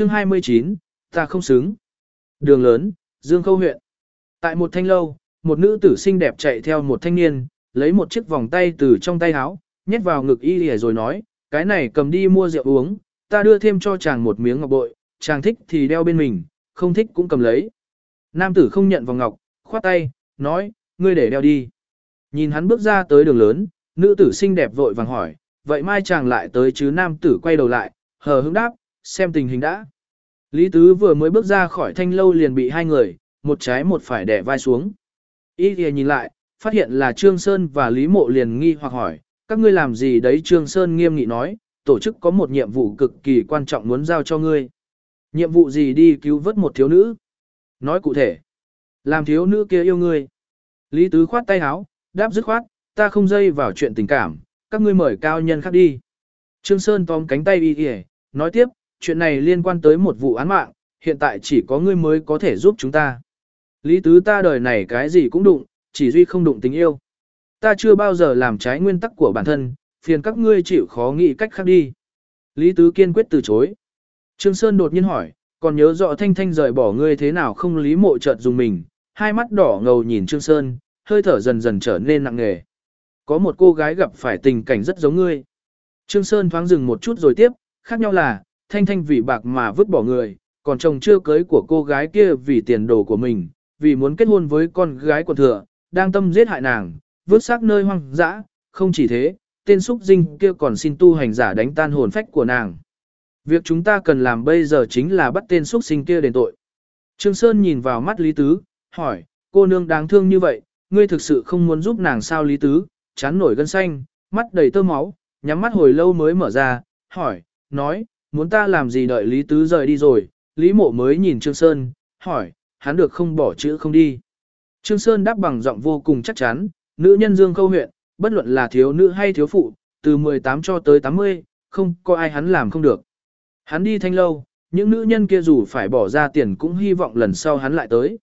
chương 29, ta không xứng. Đường lớn, Dương Khâu huyện. Tại một thanh lâu, một nữ tử xinh đẹp chạy theo một thanh niên, lấy một chiếc vòng tay từ trong tay áo, nhét vào ngực y lìa rồi nói, cái này cầm đi mua rượu uống, ta đưa thêm cho chàng một miếng ngọc bội, chàng thích thì đeo bên mình, không thích cũng cầm lấy. Nam tử không nhận vòng ngọc, khoát tay, nói, ngươi để đeo đi. Nhìn hắn bước ra tới đường lớn, nữ tử xinh đẹp vội vàng hỏi, vậy mai chàng lại tới chứ nam tử quay đầu lại, hờ hững đáp, xem tình hình đã. Lý Tứ vừa mới bước ra khỏi thanh lâu liền bị hai người, một trái một phải đẻ vai xuống. Ý thì nhìn lại, phát hiện là Trương Sơn và Lý Mộ liền nghi hoặc hỏi, các ngươi làm gì đấy Trương Sơn nghiêm nghị nói, tổ chức có một nhiệm vụ cực kỳ quan trọng muốn giao cho ngươi. Nhiệm vụ gì đi cứu vớt một thiếu nữ? Nói cụ thể. Làm thiếu nữ kia yêu ngươi. Lý Tứ khoát tay áo, đáp dứt khoát, ta không dây vào chuyện tình cảm, các ngươi mời cao nhân khác đi. Trương Sơn tóm cánh tay y y, nói tiếp, chuyện này liên quan tới một vụ án mạng, hiện tại chỉ có ngươi mới có thể giúp chúng ta. Lý Tứ ta đời này cái gì cũng đụng, chỉ duy không đụng tình yêu. Ta chưa bao giờ làm trái nguyên tắc của bản thân, phiền các ngươi chịu khó nghĩ cách khác đi. Lý Tứ kiên quyết từ chối. Trương Sơn đột nhiên hỏi, còn nhớ rõ Thanh Thanh rời bỏ ngươi thế nào không Lý Mộ chợt dùng mình, hai mắt đỏ ngầu nhìn Trương Sơn, hơi thở dần dần trở nên nặng nề. Có một cô gái gặp phải tình cảnh rất giống ngươi. Trương Sơn thoáng dừng một chút rồi tiếp, khác nhau là, Thanh Thanh vì bạc mà vứt bỏ người, còn chồng chưa cưới của cô gái kia vì tiền đồ của mình, vì muốn kết hôn với con gái của thừa, đang tâm giết hại nàng, vứt xác nơi hoang dã, không chỉ thế, tên xúc dinh kia còn xin tu hành giả đánh tan hồn phách của nàng. Việc chúng ta cần làm bây giờ chính là bắt tên xúc sinh kia đền tội. Trương Sơn nhìn vào mắt Lý Tứ, hỏi, cô nương đáng thương như vậy, ngươi thực sự không muốn giúp nàng sao Lý Tứ, chán nổi gân xanh, mắt đầy tơ máu, nhắm mắt hồi lâu mới mở ra, hỏi, nói, muốn ta làm gì đợi Lý Tứ rời đi rồi, Lý Mộ mới nhìn Trương Sơn, hỏi, hắn được không bỏ chữ không đi. Trương Sơn đáp bằng giọng vô cùng chắc chắn, nữ nhân dương Câu huyện, bất luận là thiếu nữ hay thiếu phụ, từ 18 cho tới 80, không có ai hắn làm không được. Hắn đi thanh lâu, những nữ nhân kia dù phải bỏ ra tiền cũng hy vọng lần sau hắn lại tới.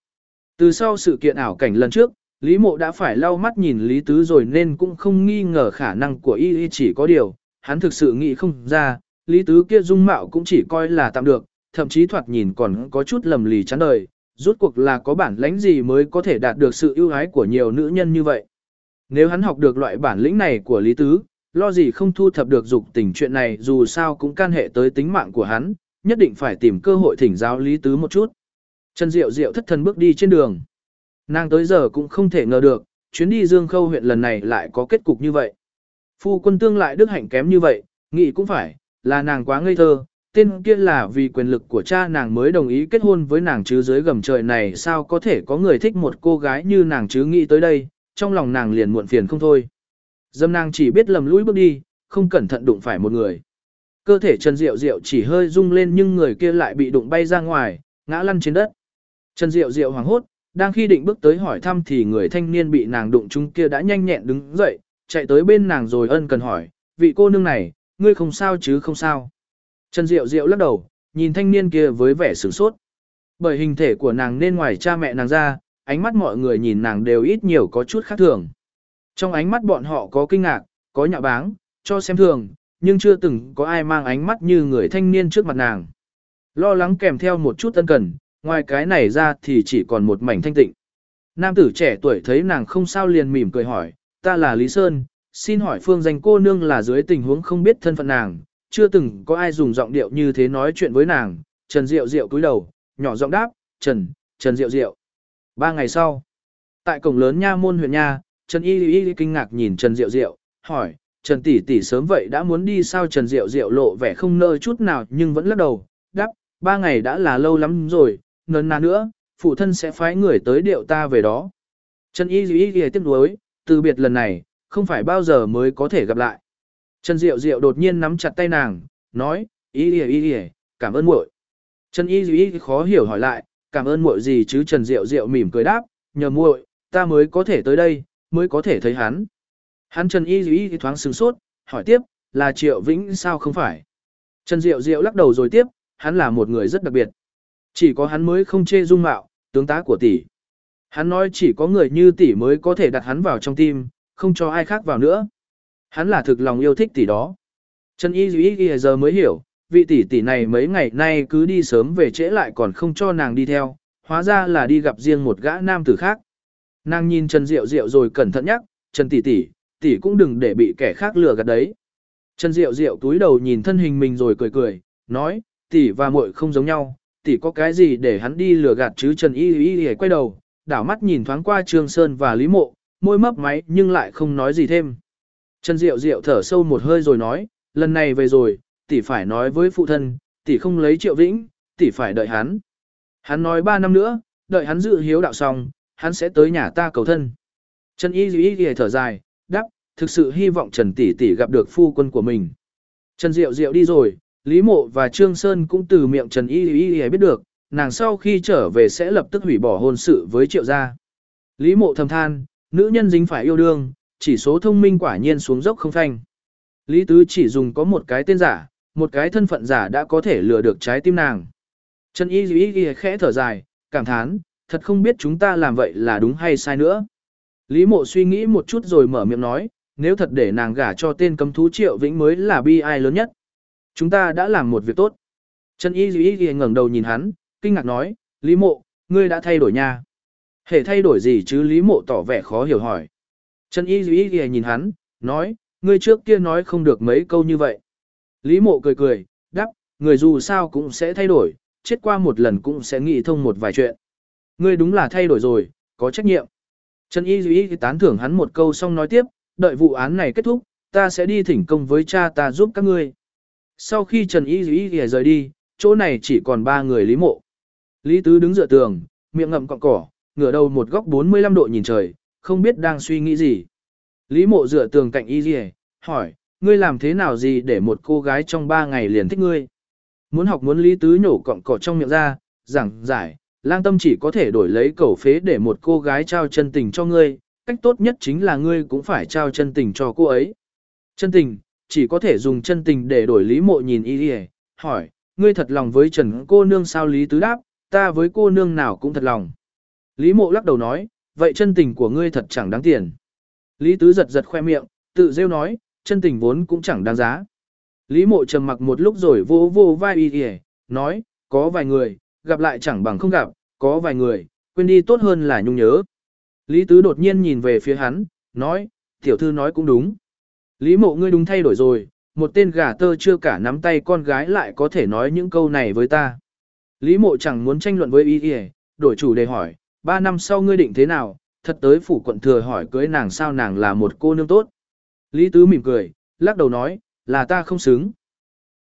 Từ sau sự kiện ảo cảnh lần trước, Lý Mộ đã phải lau mắt nhìn Lý Tứ rồi nên cũng không nghi ngờ khả năng của y y chỉ có điều, hắn thực sự nghĩ không ra, Lý Tứ kia dung mạo cũng chỉ coi là tạm được, thậm chí thoạt nhìn còn có chút lầm lì chán đời, rốt cuộc là có bản lãnh gì mới có thể đạt được sự ưu ái của nhiều nữ nhân như vậy. Nếu hắn học được loại bản lĩnh này của Lý Tứ, lo gì không thu thập được dục tình chuyện này dù sao cũng can hệ tới tính mạng của hắn, nhất định phải tìm cơ hội thỉnh giáo Lý Tứ một chút. Trần Diệu Diệu thất thần bước đi trên đường. Nàng tới giờ cũng không thể ngờ được, chuyến đi Dương Khâu huyện lần này lại có kết cục như vậy. Phu quân tương lại đức hạnh kém như vậy, nghĩ cũng phải, là nàng quá ngây thơ, tên kia là vì quyền lực của cha nàng mới đồng ý kết hôn với nàng chứ dưới gầm trời này sao có thể có người thích một cô gái như nàng chứ nghĩ tới đây, trong lòng nàng liền muộn phiền không thôi. Dâm nàng chỉ biết lầm lũi bước đi, không cẩn thận đụng phải một người. Cơ thể Trần Diệu Diệu chỉ hơi rung lên nhưng người kia lại bị đụng bay ra ngoài, ngã lăn trên đất. Trần Diệu Diệu hoảng hốt, đang khi định bước tới hỏi thăm thì người thanh niên bị nàng đụng chung kia đã nhanh nhẹn đứng dậy, chạy tới bên nàng rồi ân cần hỏi, vị cô nương này, ngươi không sao chứ không sao. Trần Diệu Diệu lắc đầu, nhìn thanh niên kia với vẻ sửng sốt. Bởi hình thể của nàng nên ngoài cha mẹ nàng ra, ánh mắt mọi người nhìn nàng đều ít nhiều có chút khác thường. Trong ánh mắt bọn họ có kinh ngạc, có nhạo báng, cho xem thường, nhưng chưa từng có ai mang ánh mắt như người thanh niên trước mặt nàng. Lo lắng kèm theo một chút tân cần, ngoài cái này ra thì chỉ còn một mảnh thanh tịnh. Nam tử trẻ tuổi thấy nàng không sao liền mỉm cười hỏi, ta là Lý Sơn, xin hỏi phương danh cô nương là dưới tình huống không biết thân phận nàng, chưa từng có ai dùng giọng điệu như thế nói chuyện với nàng, Trần Diệu Diệu cúi đầu, nhỏ giọng đáp, Trần, Trần Diệu Diệu. Ba ngày sau, tại cổng lớn nha môn huyện nha, Trần Y Y kinh ngạc nhìn Trần Diệu Diệu, hỏi, Trần tỷ tỷ sớm vậy đã muốn đi sao Trần Diệu Diệu lộ vẻ không nơ chút nào nhưng vẫn lắc đầu, đáp, ba ngày đã là lâu lắm rồi, nấn nà nữa, phụ thân sẽ phái người tới điệu ta về đó. Trần Y Y Y tiếp nối, từ biệt lần này, không phải bao giờ mới có thể gặp lại. Trần Diệu Diệu đột nhiên nắm chặt tay nàng, nói, Y Y ý ý, cảm ơn muội. Trần Y Dĩ khó hiểu hỏi lại, cảm ơn muội gì chứ Trần Diệu Diệu mỉm cười đáp, nhờ muội, ta mới có thể tới đây, mới có thể thấy hắn. Hắn Trần Y Dĩ thoáng sừng sốt, hỏi tiếp, là Triệu Vĩnh sao không phải? Trần Diệu Diệu lắc đầu rồi tiếp, hắn là một người rất đặc biệt. Chỉ có hắn mới không chê dung mạo, tướng tá của tỷ. Hắn nói chỉ có người như tỷ mới có thể đặt hắn vào trong tim, không cho ai khác vào nữa. Hắn là thực lòng yêu thích tỷ đó. Trần Y Y Y giờ mới hiểu, vị tỷ tỷ này mấy ngày nay cứ đi sớm về trễ lại còn không cho nàng đi theo, hóa ra là đi gặp riêng một gã nam tử khác. Nàng nhìn Trần Diệu Diệu rồi cẩn thận nhắc, Trần tỷ tỷ, tỷ cũng đừng để bị kẻ khác lừa gạt đấy. Trần Diệu Diệu túi đầu nhìn thân hình mình rồi cười cười, nói, tỷ và muội không giống nhau, tỷ có cái gì để hắn đi lừa gạt chứ Trần Y Y Y quay đầu, đảo mắt nhìn thoáng qua Trương Sơn và Lý Mộ, môi mấp máy nhưng lại không nói gì thêm. Trần Diệu Diệu thở sâu một hơi rồi nói, lần này về rồi, tỷ phải nói với phụ thân, tỷ không lấy Triệu Vĩnh, tỷ phải đợi hắn. Hắn nói ba năm nữa, đợi hắn dự hiếu đạo xong, hắn sẽ tới nhà ta cầu thân. Trần Y Y Y thở dài, đáp, thực sự hy vọng Trần tỷ tỷ gặp được phu quân của mình. Trần Diệu Diệu đi rồi, Lý Mộ và Trương Sơn cũng từ miệng Trần Y Y Y biết được, nàng sau khi trở về sẽ lập tức hủy bỏ hôn sự với Triệu gia. Lý Mộ thầm than, nữ nhân dính phải yêu đương, chỉ số thông minh quả nhiên xuống dốc không phanh. Lý Tứ chỉ dùng có một cái tên giả, một cái thân phận giả đã có thể lừa được trái tim nàng. Trần Y Lý Y khẽ thở dài, cảm thán, thật không biết chúng ta làm vậy là đúng hay sai nữa. Lý Mộ suy nghĩ một chút rồi mở miệng nói, nếu thật để nàng gả cho tên cấm thú Triệu Vĩnh mới là bi ai lớn nhất. Chúng ta đã làm một việc tốt. Trần Y Lý Y ngẩng đầu nhìn hắn, kinh ngạc nói, Lý Mộ, ngươi đã thay đổi nha. Hệ thay đổi gì chứ Lý Mộ tỏ vẻ khó hiểu hỏi. Trần Y Duy Y nhìn hắn, nói, ngươi trước kia nói không được mấy câu như vậy. Lý Mộ cười cười, đáp, người dù sao cũng sẽ thay đổi, chết qua một lần cũng sẽ nghĩ thông một vài chuyện. Ngươi đúng là thay đổi rồi, có trách nhiệm. Trần Y Duy tán thưởng hắn một câu xong nói tiếp, đợi vụ án này kết thúc, ta sẽ đi thỉnh công với cha ta giúp các ngươi. Sau khi Trần Y Y rời đi, chỗ này chỉ còn ba người Lý Mộ. Lý Tứ đứng dựa tường, miệng ngậm cọng cỏ, ngửa đầu một góc 45 độ nhìn trời, không biết đang suy nghĩ gì. Lý Mộ dựa tường cạnh Y gì, hỏi, ngươi làm thế nào gì để một cô gái trong ba ngày liền thích ngươi? Muốn học muốn Lý Tứ nhổ cọng cỏ trong miệng ra, giảng giải, lang tâm chỉ có thể đổi lấy cẩu phế để một cô gái trao chân tình cho ngươi, cách tốt nhất chính là ngươi cũng phải trao chân tình cho cô ấy. Chân tình, chỉ có thể dùng chân tình để đổi lý mộ nhìn y gì, hỏi, ngươi thật lòng với Trần cô nương sao Lý Tứ đáp, ta với cô nương nào cũng thật lòng. Lý mộ lắc đầu nói, vậy chân tình của ngươi thật chẳng đáng tiền. Lý Tứ giật giật khoe miệng, tự rêu nói, chân tình vốn cũng chẳng đáng giá. Lý mộ trầm mặc một lúc rồi vô vô vai y đi nói, có vài người, gặp lại chẳng bằng không gặp, có vài người, quên đi tốt hơn là nhung nhớ. Lý Tứ đột nhiên nhìn về phía hắn, nói, tiểu thư nói cũng đúng. Lý mộ ngươi đúng thay đổi rồi, một tên gà tơ chưa cả nắm tay con gái lại có thể nói những câu này với ta. Lý mộ chẳng muốn tranh luận với Y y, đổi chủ đề hỏi, ba năm sau ngươi định thế nào, thật tới phủ quận thừa hỏi cưới nàng sao nàng là một cô nương tốt. Lý Tứ mỉm cười, lắc đầu nói, là ta không xứng.